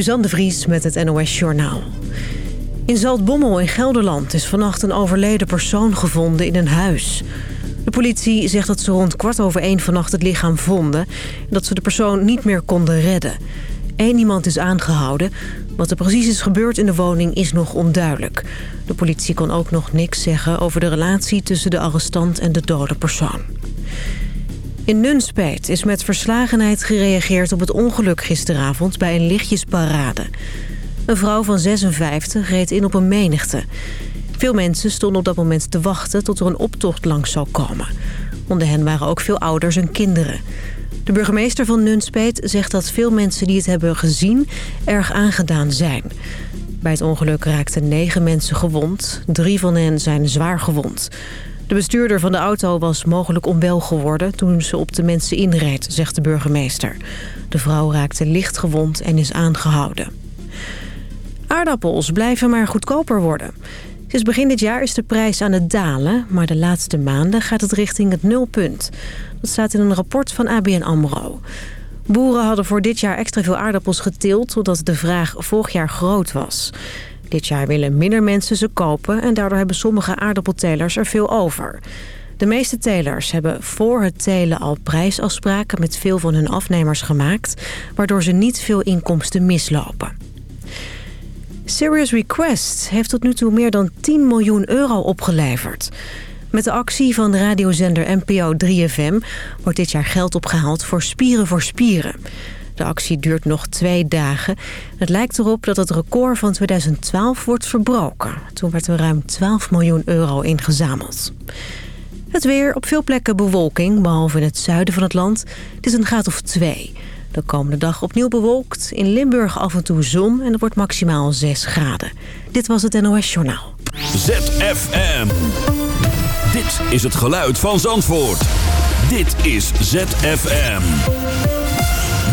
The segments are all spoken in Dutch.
Suzanne de Vries met het NOS Journaal. In Zaltbommel in Gelderland is vannacht een overleden persoon gevonden in een huis. De politie zegt dat ze rond kwart over één vannacht het lichaam vonden... en dat ze de persoon niet meer konden redden. Eén iemand is aangehouden. Wat er precies is gebeurd in de woning is nog onduidelijk. De politie kon ook nog niks zeggen over de relatie tussen de arrestant en de dode persoon. In Nunspeet is met verslagenheid gereageerd op het ongeluk gisteravond bij een lichtjesparade. Een vrouw van 56 reed in op een menigte. Veel mensen stonden op dat moment te wachten tot er een optocht langs zou komen. Onder hen waren ook veel ouders en kinderen. De burgemeester van Nunspeet zegt dat veel mensen die het hebben gezien erg aangedaan zijn. Bij het ongeluk raakten negen mensen gewond. Drie van hen zijn zwaar gewond. De bestuurder van de auto was mogelijk onwel geworden toen ze op de mensen inreed, zegt de burgemeester. De vrouw raakte licht gewond en is aangehouden. Aardappels blijven maar goedkoper worden. Sinds begin dit jaar is de prijs aan het dalen, maar de laatste maanden gaat het richting het nulpunt. Dat staat in een rapport van ABN AMRO. Boeren hadden voor dit jaar extra veel aardappels geteeld... omdat de vraag vorig jaar groot was. Dit jaar willen minder mensen ze kopen... en daardoor hebben sommige aardappeltelers er veel over. De meeste telers hebben voor het telen al prijsafspraken... met veel van hun afnemers gemaakt... waardoor ze niet veel inkomsten mislopen. Serious Request heeft tot nu toe meer dan 10 miljoen euro opgeleverd. Met de actie van de radiozender NPO 3FM wordt dit jaar geld opgehaald voor Spieren voor Spieren. De actie duurt nog twee dagen. Het lijkt erop dat het record van 2012 wordt verbroken. Toen werd er ruim 12 miljoen euro ingezameld. Het weer, op veel plekken bewolking, behalve in het zuiden van het land. Het is een graad of twee. De komende dag opnieuw bewolkt. In Limburg af en toe zon en het wordt maximaal 6 graden. Dit was het NOS Journaal. ZFM. Dit is het geluid van Zandvoort. Dit is ZFM.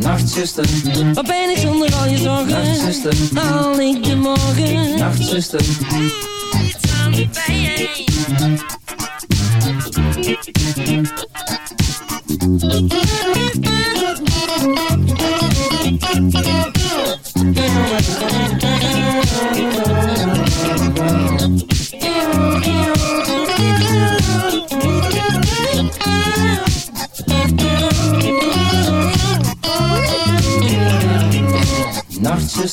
nacht zuster, Wat ben ik zonder al je zorgen? nacht zuster, Haal ik de morgen? nacht zuster, Doe iets aan de pijn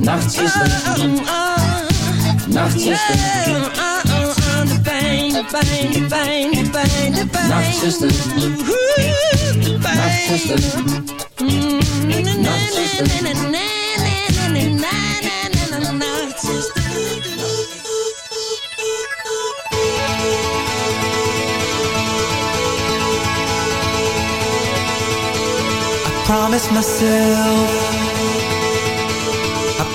Nachtzuster, nachtzuster. De pijn, de pijn, de pijn, de pijn, de Night Nachtzuster, de Nachtzuster. myself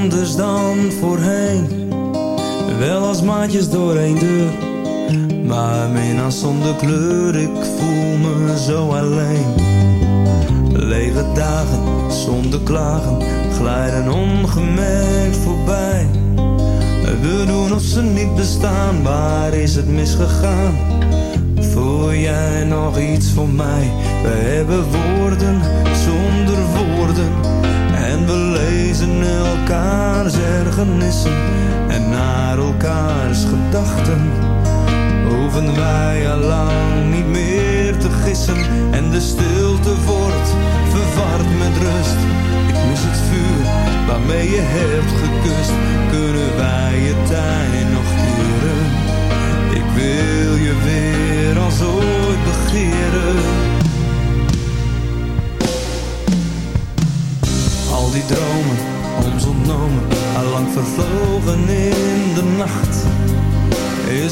anders dan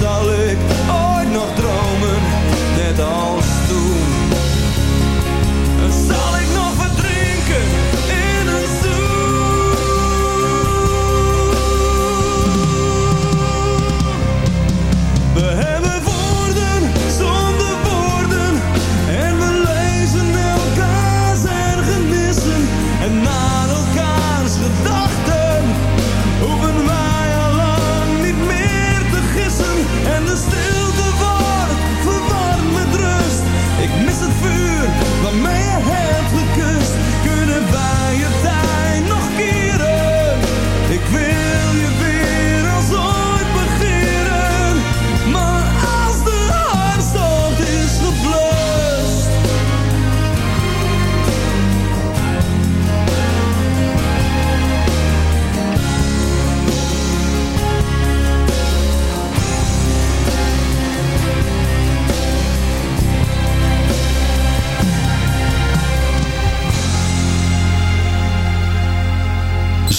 Zal ik ooit nog dromen, net als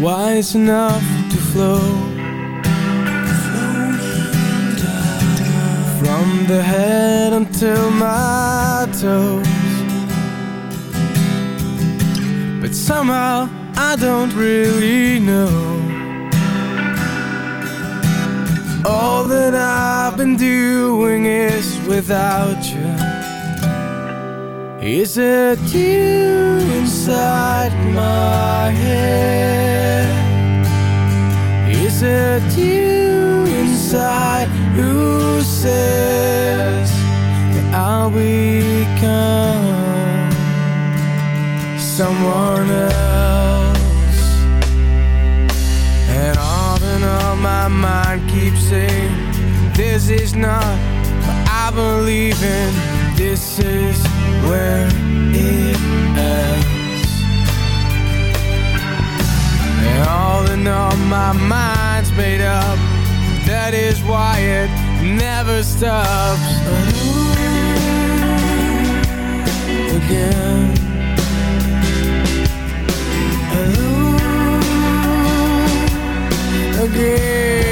wise enough to flow From the head until my toes. But somehow I don't really know. All that I've been doing is without is it you inside my head? Is it you inside who says that I'll become someone else? And often on my mind keeps saying this is not what I believe in. This is where it ends. And all in all, my mind's made up. That is why it never stops. Again. Again.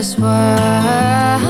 just were.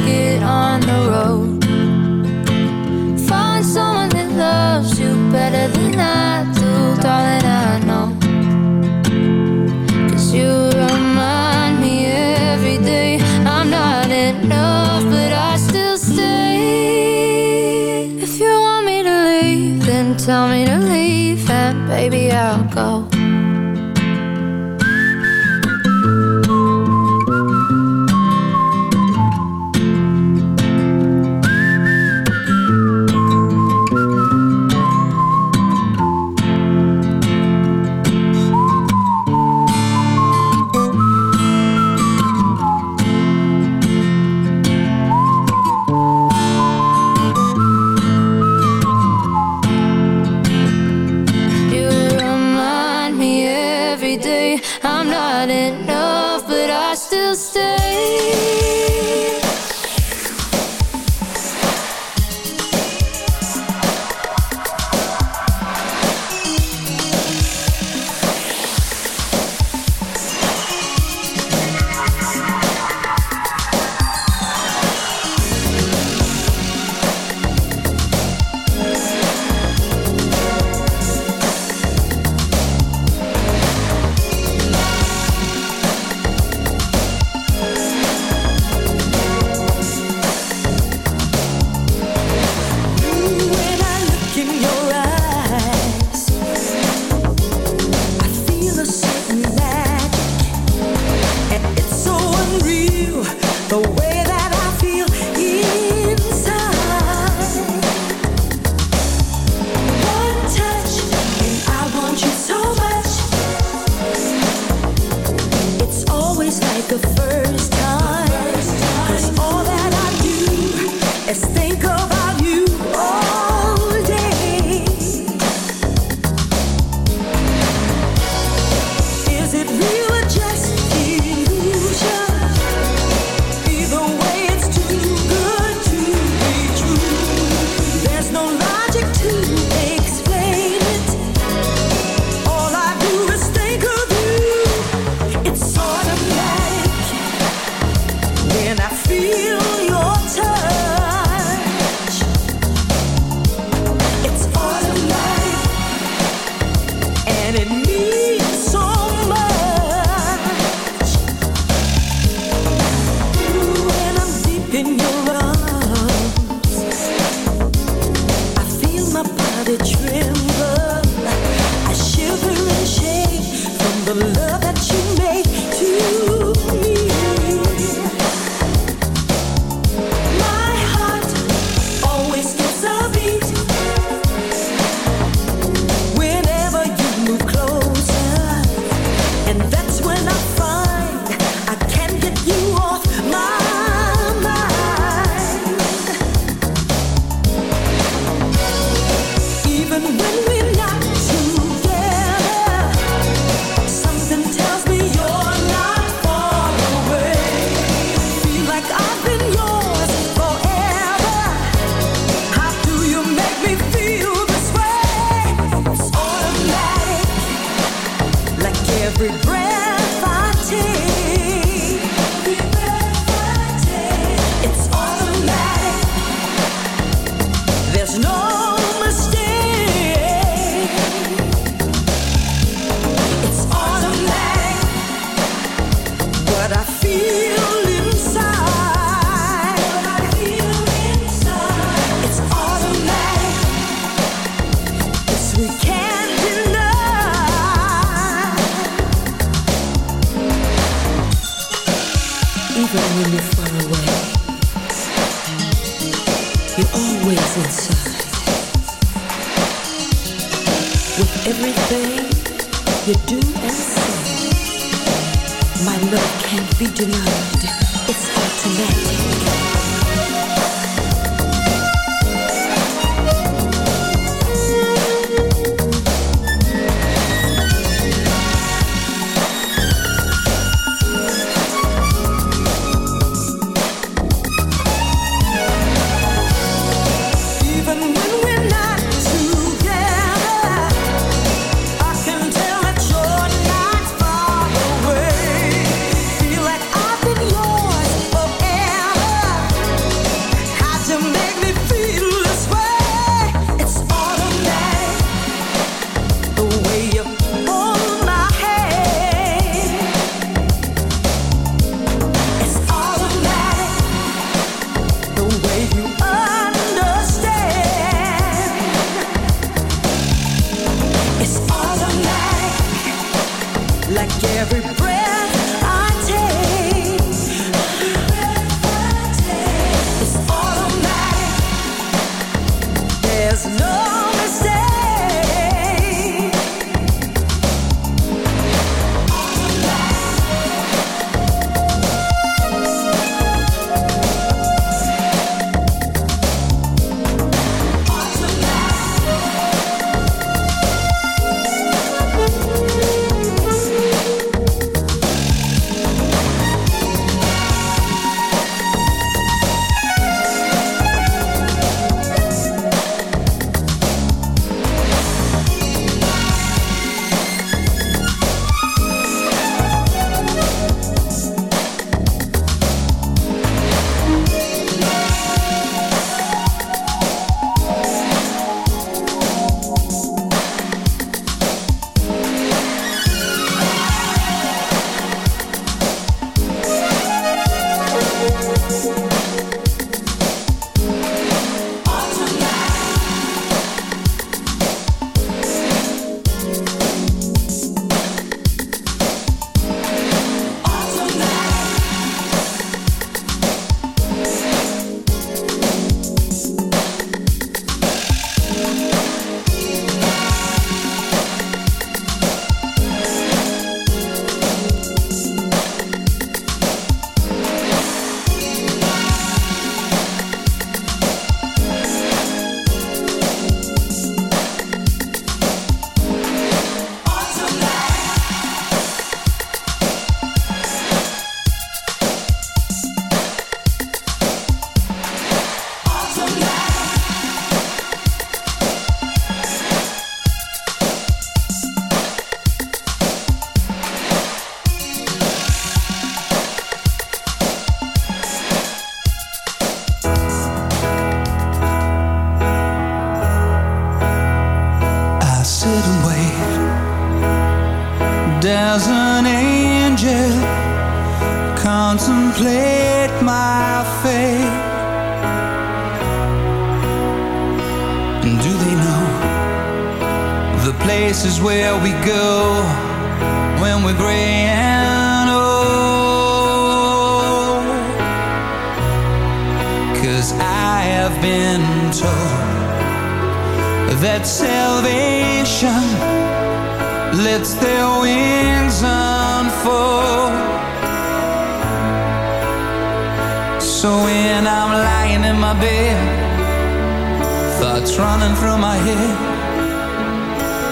baby, I'll go. not enough, but I still stay.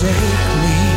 shake me.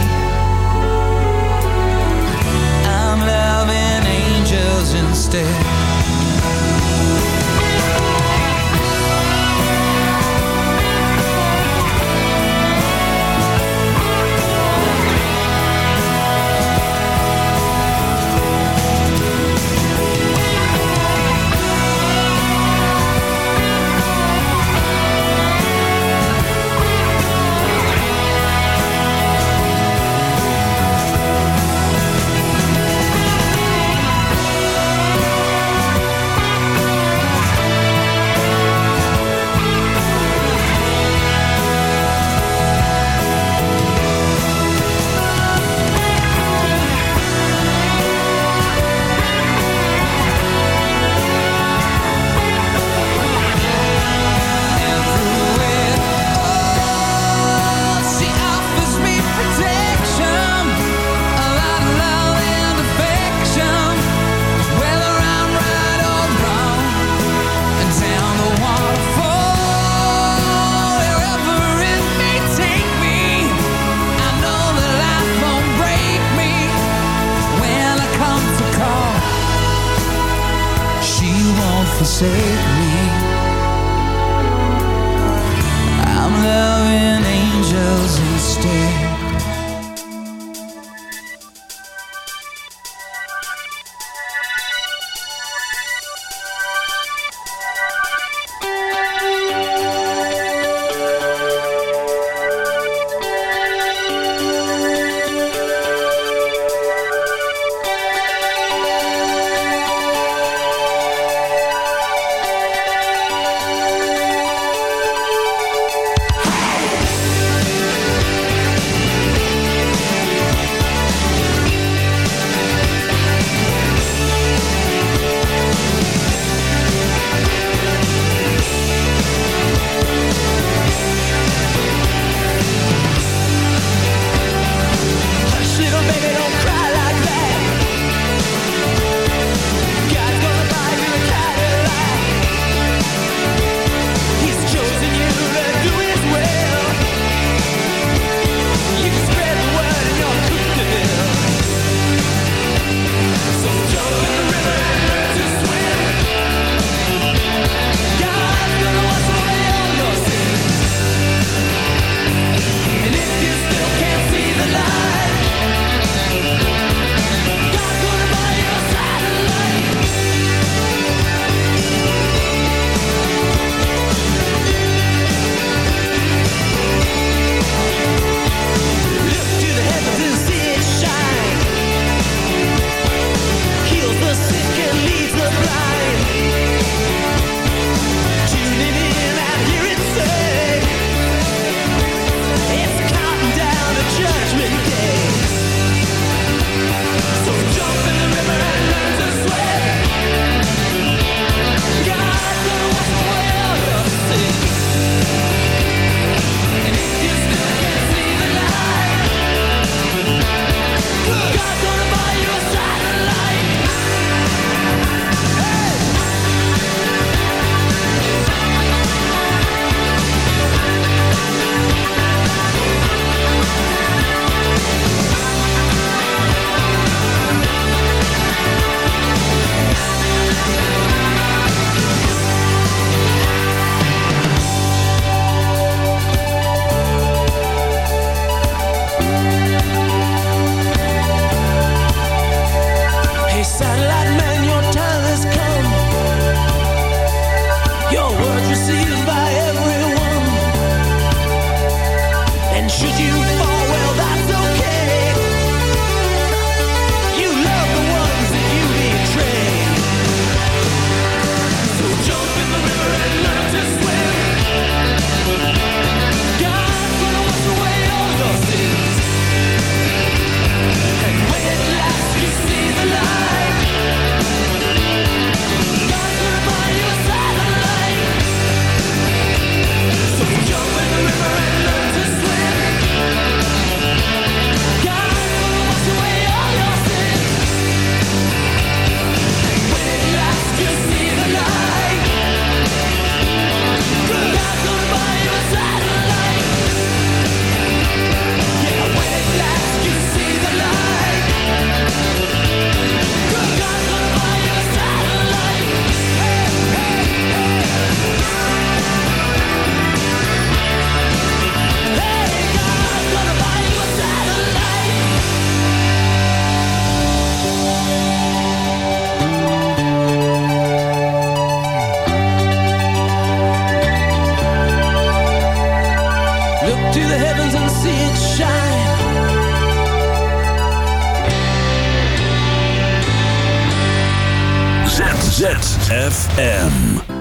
ZFM.